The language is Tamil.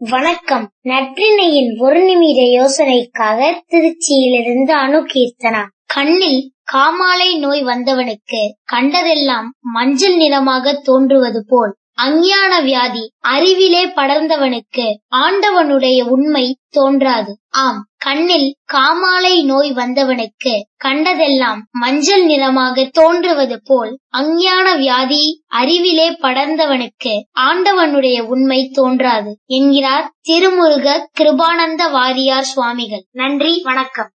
வணக்கம். நற்றினையின் ஒரு நிமிட யோசனைக்காக திருச்சியிலிருந்து அணு கீர்த்தனா கண்ணில் காமாலை நோய் வந்தவனுக்கு கண்டதெல்லாம் மஞ்சள் நிறமாக தோன்றுவது போல். அஞ்ஞான வியாதி அறிவிலே படர்ந்தவனுக்கு ஆண்டவனுடைய உண்மை தோன்றாது. ஆம். கண்ணில் காமாலை நோய் வந்தவனுக்கு கண்டதெல்லாம் மஞ்சள் நிறமாக தோன்றுவது போல் அஞ்ஞான வியாதி அறிவிலே படர்ந்தவனுக்கு ஆண்டவனுடைய உண்மை தோன்றாது. என்கிறார் திருமுருக கிருபானந்த வாரியார் சுவாமிகள். நன்றி வணக்கம்.